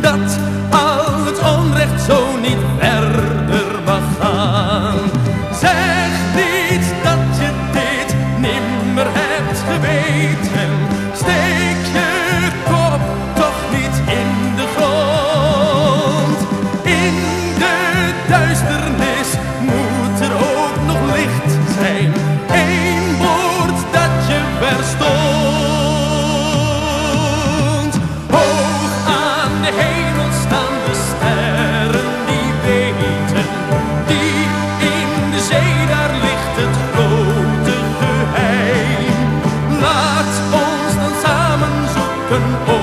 dat al het onrecht zo niet verder mag gaan. Zeg niet dat je dit nimmer hebt geweten. Steeds Oh.